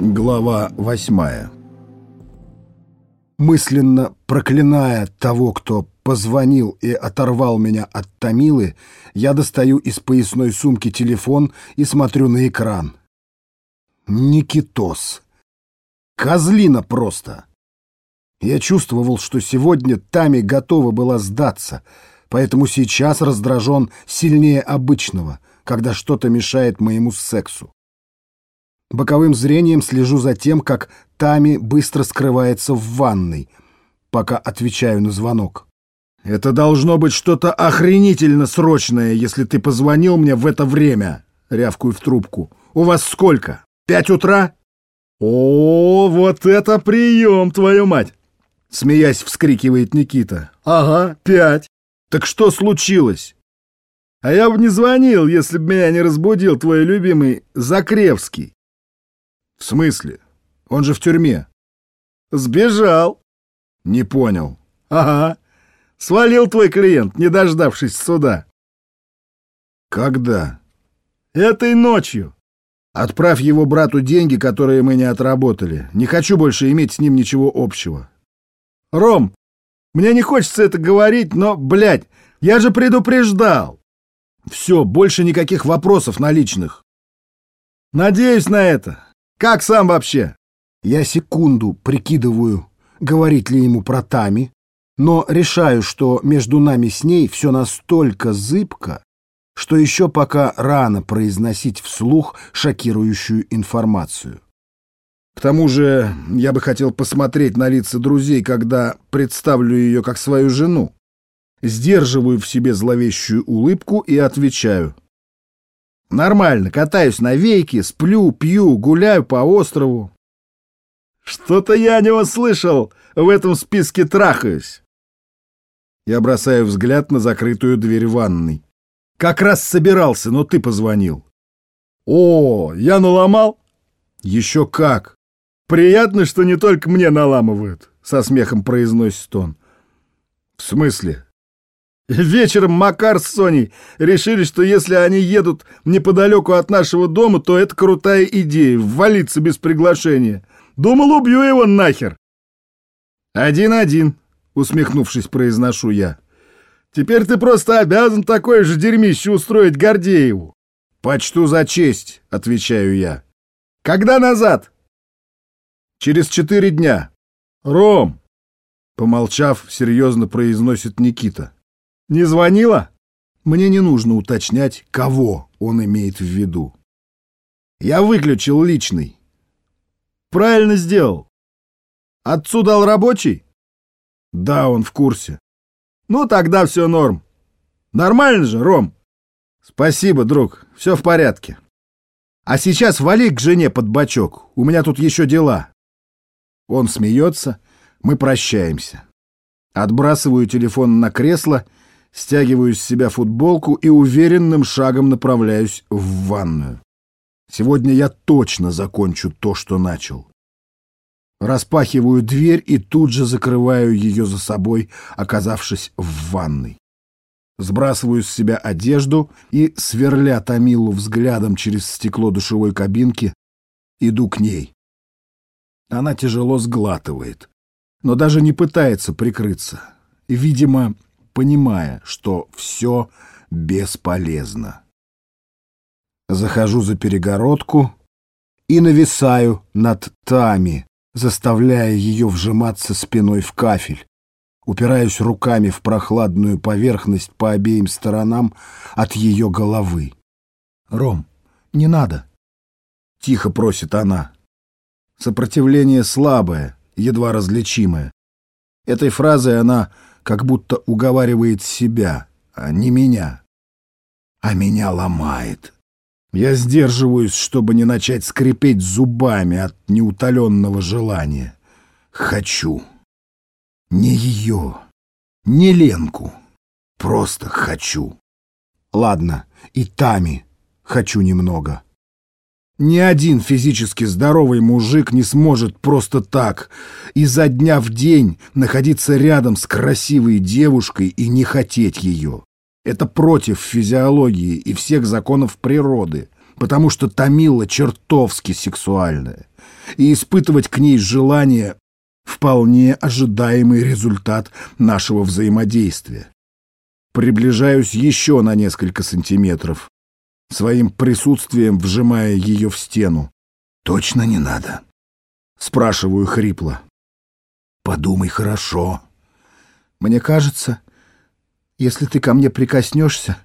Глава восьмая Мысленно проклиная того, кто позвонил и оторвал меня от Томилы, я достаю из поясной сумки телефон и смотрю на экран. Никитос. Козлина просто. Я чувствовал, что сегодня Тами готова была сдаться, поэтому сейчас раздражен сильнее обычного, когда что-то мешает моему сексу. Боковым зрением слежу за тем, как Тами быстро скрывается в ванной, пока отвечаю на звонок. «Это должно быть что-то охренительно срочное, если ты позвонил мне в это время», — рявкую в трубку. «У вас сколько? Пять утра?» «О, вот это прием, твою мать!» Смеясь, вскрикивает Никита. «Ага, пять. Так что случилось?» «А я бы не звонил, если бы меня не разбудил твой любимый Закревский». «В смысле? Он же в тюрьме». «Сбежал». «Не понял». «Ага. Свалил твой клиент, не дождавшись суда». «Когда?» «Этой ночью». «Отправь его брату деньги, которые мы не отработали. Не хочу больше иметь с ним ничего общего». «Ром, мне не хочется это говорить, но, блядь, я же предупреждал». «Все, больше никаких вопросов наличных». «Надеюсь на это. Как сам вообще?» Я секунду прикидываю, говорить ли ему про Тами, но решаю, что между нами с ней все настолько зыбко, что еще пока рано произносить вслух шокирующую информацию. К тому же я бы хотел посмотреть на лица друзей, когда представлю ее как свою жену. Сдерживаю в себе зловещую улыбку и отвечаю. Нормально, катаюсь на вейке, сплю, пью, гуляю по острову. Что-то я не услышал, в этом списке трахаюсь. Я бросаю взгляд на закрытую дверь ванной. Как раз собирался, но ты позвонил. О, я наломал? Еще как. Приятно, что не только мне наламывают, со смехом произносит он. В смысле? Вечером Макар с Соней решили, что если они едут неподалеку от нашего дома, то это крутая идея — ввалиться без приглашения. Думал, убью его нахер. «Один-один», — усмехнувшись, произношу я. «Теперь ты просто обязан такое же дерьмище устроить Гордееву». «Почту за честь», — отвечаю я. «Когда назад?» «Через четыре дня». «Ром», — помолчав, серьезно произносит Никита. Не звонила? Мне не нужно уточнять, кого он имеет в виду. Я выключил личный. Правильно сделал. Отцу дал рабочий? Да, он в курсе. Ну, тогда все норм. Нормально же, Ром? Спасибо, друг, все в порядке. А сейчас вали к жене под бочок, у меня тут еще дела. Он смеется, мы прощаемся. Отбрасываю телефон на кресло стягиваю с себя футболку и уверенным шагом направляюсь в ванную. Сегодня я точно закончу то, что начал. Распахиваю дверь и тут же закрываю ее за собой, оказавшись в ванной. Сбрасываю с себя одежду и, сверля Томилу взглядом через стекло душевой кабинки, иду к ней. Она тяжело сглатывает, но даже не пытается прикрыться. Видимо, понимая, что все бесполезно. Захожу за перегородку и нависаю над Тами, заставляя ее вжиматься спиной в кафель. Упираюсь руками в прохладную поверхность по обеим сторонам от ее головы. «Ром, не надо!» — тихо просит она. Сопротивление слабое, едва различимое. Этой фразой она как будто уговаривает себя, а не меня. А меня ломает. Я сдерживаюсь, чтобы не начать скрипеть зубами от неутоленного желания. Хочу. Не ее, не Ленку. Просто хочу. Ладно, и Тами хочу немного. Ни один физически здоровый мужик не сможет просто так изо дня в день находиться рядом с красивой девушкой и не хотеть ее. Это против физиологии и всех законов природы. потому что Томила чертовски сексуальная, и испытывать к ней желание — вполне ожидаемый результат нашего взаимодействия. Приближаюсь еще на несколько сантиметров, своим присутствием вжимая ее в стену. «Точно не надо?» — спрашиваю хрипло. «Подумай хорошо. Мне кажется, если ты ко мне прикоснешься,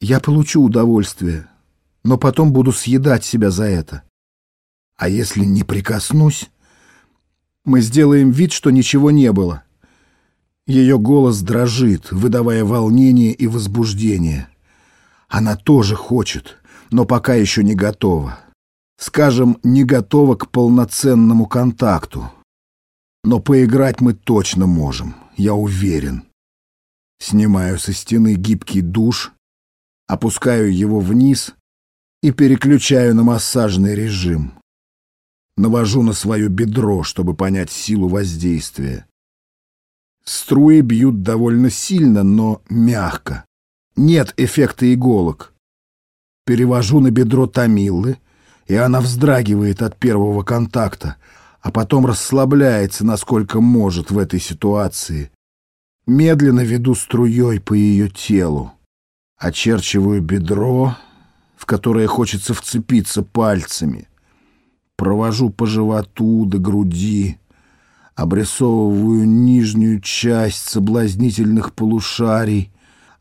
я получу удовольствие, но потом буду съедать себя за это. А если не прикоснусь, мы сделаем вид, что ничего не было». Ее голос дрожит, выдавая волнение и возбуждение. Она тоже хочет, но пока еще не готова. Скажем, не готова к полноценному контакту. Но поиграть мы точно можем, я уверен. Снимаю со стены гибкий душ, опускаю его вниз и переключаю на массажный режим. Навожу на свое бедро, чтобы понять силу воздействия. Струи бьют довольно сильно, но мягко. Нет эффекта иголок. Перевожу на бедро Тамиллы, и она вздрагивает от первого контакта, а потом расслабляется, насколько может в этой ситуации. Медленно веду струей по ее телу. Очерчиваю бедро, в которое хочется вцепиться пальцами. Провожу по животу до груди, обрисовываю нижнюю часть соблазнительных полушарий,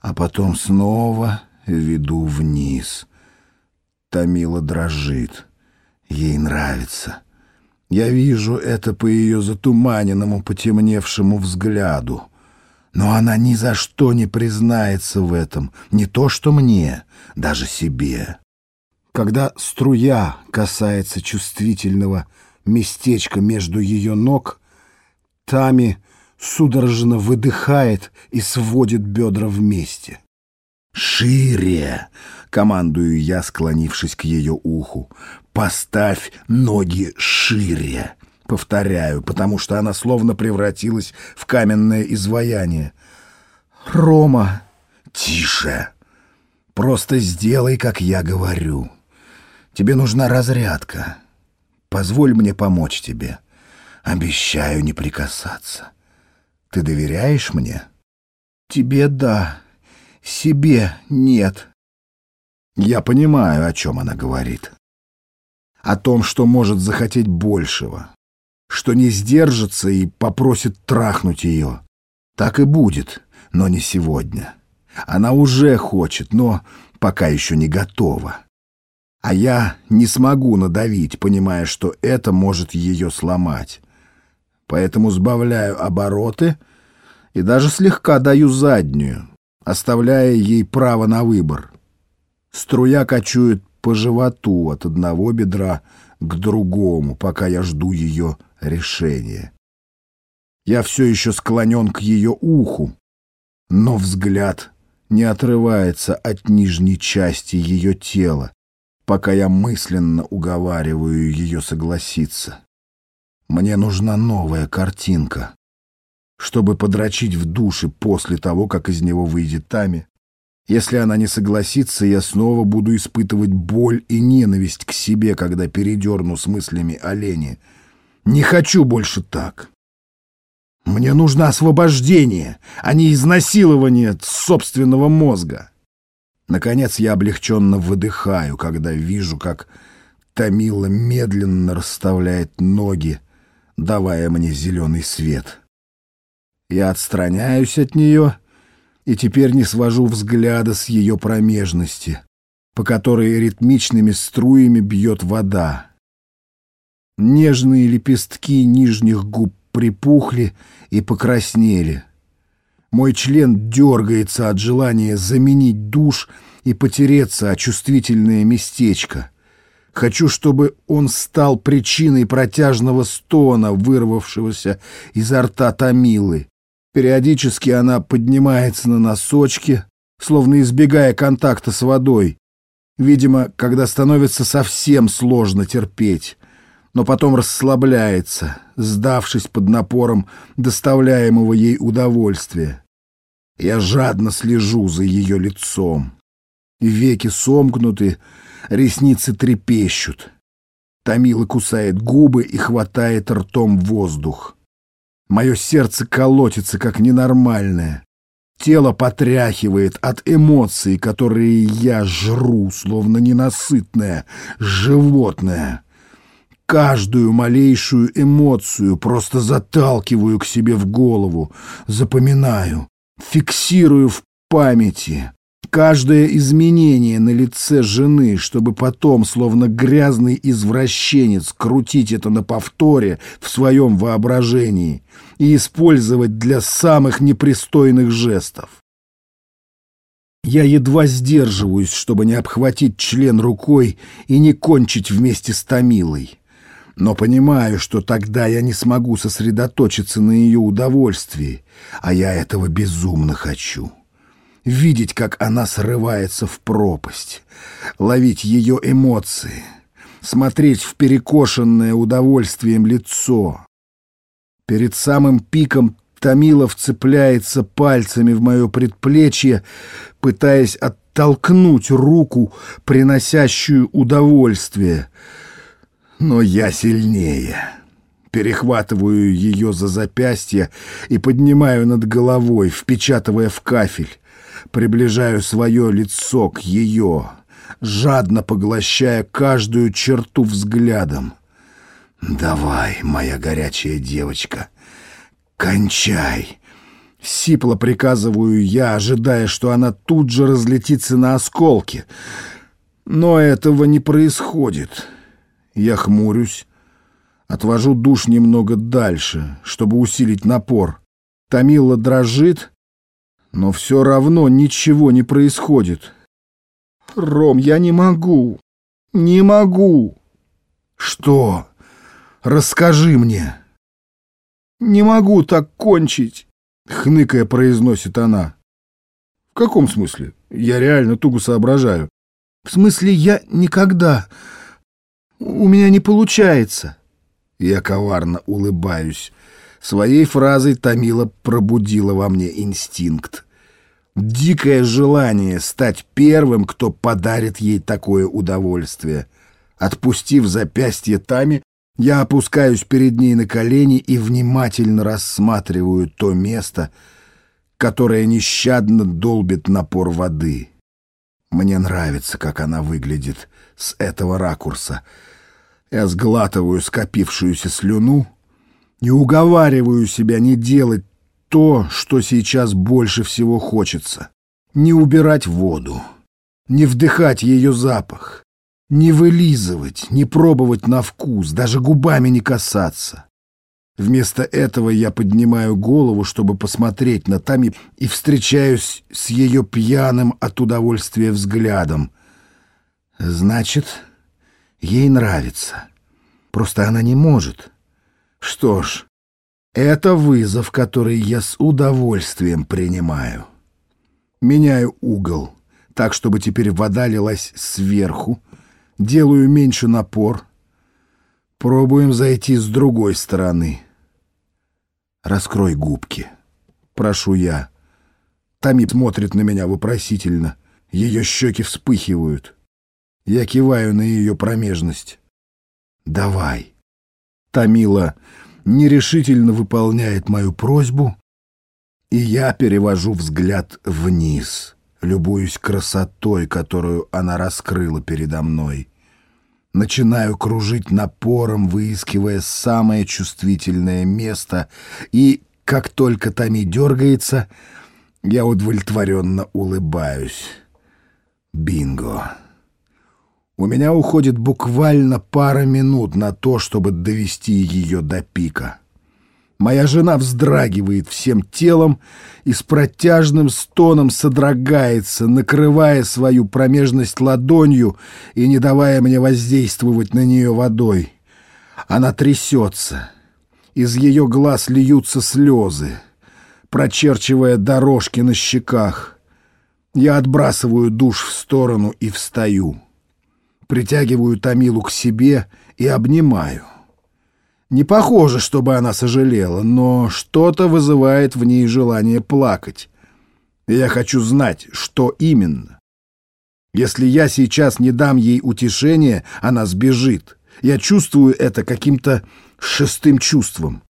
а потом снова веду вниз. Тамила дрожит. Ей нравится. Я вижу это по ее затуманенному, потемневшему взгляду. Но она ни за что не признается в этом, не то что мне, даже себе. Когда струя касается чувствительного местечка между ее ног, Тами судорожно выдыхает и сводит бедра вместе. «Шире!» — командую я, склонившись к ее уху. «Поставь ноги шире!» Повторяю, потому что она словно превратилась в каменное изваяние. «Рома!» «Тише! Просто сделай, как я говорю. Тебе нужна разрядка. Позволь мне помочь тебе. Обещаю не прикасаться. Ты доверяешь мне?» «Тебе да, себе нет». Я понимаю, о чем она говорит. О том, что может захотеть большего, что не сдержится и попросит трахнуть ее. Так и будет, но не сегодня. Она уже хочет, но пока еще не готова. А я не смогу надавить, понимая, что это может ее сломать поэтому сбавляю обороты и даже слегка даю заднюю, оставляя ей право на выбор. Струя кочует по животу от одного бедра к другому, пока я жду ее решения. Я все еще склонен к ее уху, но взгляд не отрывается от нижней части ее тела, пока я мысленно уговариваю ее согласиться. Мне нужна новая картинка, чтобы подрочить в душе после того, как из него выйдет Тами. Если она не согласится, я снова буду испытывать боль и ненависть к себе, когда передерну с мыслями о Лене. Не хочу больше так. Мне нужно освобождение, а не изнасилование собственного мозга. Наконец я облегченно выдыхаю, когда вижу, как Тамила медленно расставляет ноги, давая мне зеленый свет. Я отстраняюсь от нее и теперь не свожу взгляда с ее промежности, по которой ритмичными струями бьет вода. Нежные лепестки нижних губ припухли и покраснели. Мой член дергается от желания заменить душ и потереться о чувствительное местечко — Хочу, чтобы он стал причиной протяжного стона, вырвавшегося изо рта Томилы. Периодически она поднимается на носочки, словно избегая контакта с водой. Видимо, когда становится совсем сложно терпеть, но потом расслабляется, сдавшись под напором доставляемого ей удовольствия. Я жадно слежу за ее лицом. Веки сомкнуты, Ресницы трепещут. Томила кусает губы и хватает ртом воздух. Мое сердце колотится, как ненормальное. Тело потряхивает от эмоций, которые я жру, словно ненасытное животное. Каждую малейшую эмоцию просто заталкиваю к себе в голову, запоминаю, фиксирую в памяти каждое изменение на лице жены, чтобы потом, словно грязный извращенец, крутить это на повторе в своем воображении и использовать для самых непристойных жестов. Я едва сдерживаюсь, чтобы не обхватить член рукой и не кончить вместе с Томилой. Но понимаю, что тогда я не смогу сосредоточиться на ее удовольствии, а я этого безумно хочу видеть, как она срывается в пропасть, ловить ее эмоции, смотреть в перекошенное удовольствием лицо. Перед самым пиком Томилов цепляется пальцами в мое предплечье, пытаясь оттолкнуть руку, приносящую удовольствие. Но я сильнее. Перехватываю ее за запястье и поднимаю над головой, впечатывая в кафель приближаю свое лицо к ее, жадно поглощая каждую черту взглядом. «Давай, моя горячая девочка, кончай!» Сипло приказываю я, ожидая, что она тут же разлетится на осколки. Но этого не происходит. Я хмурюсь, отвожу душ немного дальше, чтобы усилить напор. Тамила дрожит, но все равно ничего не происходит. «Ром, я не могу! Не могу!» «Что? Расскажи мне!» «Не могу так кончить!» — хныкая произносит она. «В каком смысле? Я реально туго соображаю». «В смысле, я никогда... У меня не получается». Я коварно улыбаюсь. Своей фразой Томила пробудила во мне инстинкт. Дикое желание стать первым, кто подарит ей такое удовольствие. Отпустив запястье Тами, я опускаюсь перед ней на колени и внимательно рассматриваю то место, которое нещадно долбит напор воды. Мне нравится, как она выглядит с этого ракурса. Я сглатываю скопившуюся слюну, и уговариваю себя не делать то, что сейчас больше всего хочется. Не убирать воду, не вдыхать ее запах, не вылизывать, не пробовать на вкус, даже губами не касаться. Вместо этого я поднимаю голову, чтобы посмотреть на Тами, и встречаюсь с ее пьяным от удовольствия взглядом. Значит, ей нравится. Просто она не может. Что ж, это вызов, который я с удовольствием принимаю. Меняю угол, так, чтобы теперь вода лилась сверху, делаю меньше напор. Пробуем зайти с другой стороны. Раскрой губки. Прошу я. Тамит смотрит на меня вопросительно. Ее щеки вспыхивают. Я киваю на ее промежность. «Давай». Тамила нерешительно выполняет мою просьбу, и я перевожу взгляд вниз, любуюсь красотой, которую она раскрыла передо мной. Начинаю кружить напором, выискивая самое чувствительное место, и, как только Тами дергается, я удовлетворенно улыбаюсь. Бинго! У меня уходит буквально пара минут на то, чтобы довести ее до пика. Моя жена вздрагивает всем телом и с протяжным стоном содрогается, накрывая свою промежность ладонью и не давая мне воздействовать на нее водой. Она трясется. Из ее глаз льются слезы, прочерчивая дорожки на щеках. Я отбрасываю душ в сторону и встаю притягиваю Тамилу к себе и обнимаю. Не похоже, чтобы она сожалела, но что-то вызывает в ней желание плакать. Я хочу знать, что именно. Если я сейчас не дам ей утешения, она сбежит. Я чувствую это каким-то шестым чувством.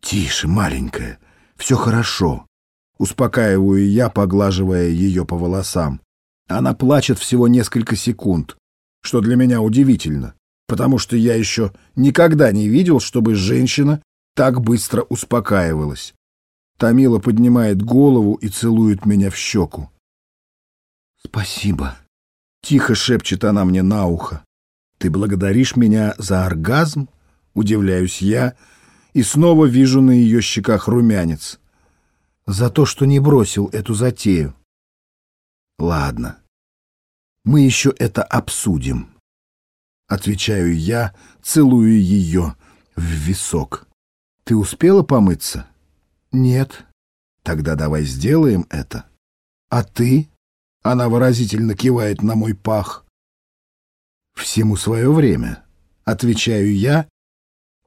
«Тише, маленькая, все хорошо», — успокаиваю я, поглаживая ее по волосам. Она плачет всего несколько секунд, что для меня удивительно, потому что я еще никогда не видел, чтобы женщина так быстро успокаивалась. Тамила поднимает голову и целует меня в щеку. «Спасибо», — тихо шепчет она мне на ухо. «Ты благодаришь меня за оргазм?» — удивляюсь я, и снова вижу на ее щеках румянец. «За то, что не бросил эту затею». «Ладно, мы еще это обсудим», — отвечаю я, целую ее в висок. «Ты успела помыться?» «Нет». «Тогда давай сделаем это». «А ты?» — она выразительно кивает на мой пах. «Всему свое время», — отвечаю я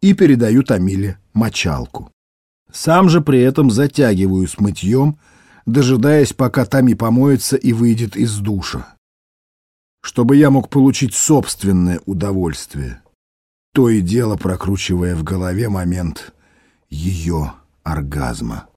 и передаю Тамиле мочалку. Сам же при этом затягиваю с мытьем, дожидаясь, пока Тами помоется и выйдет из душа. Чтобы я мог получить собственное удовольствие, то и дело прокручивая в голове момент ее оргазма.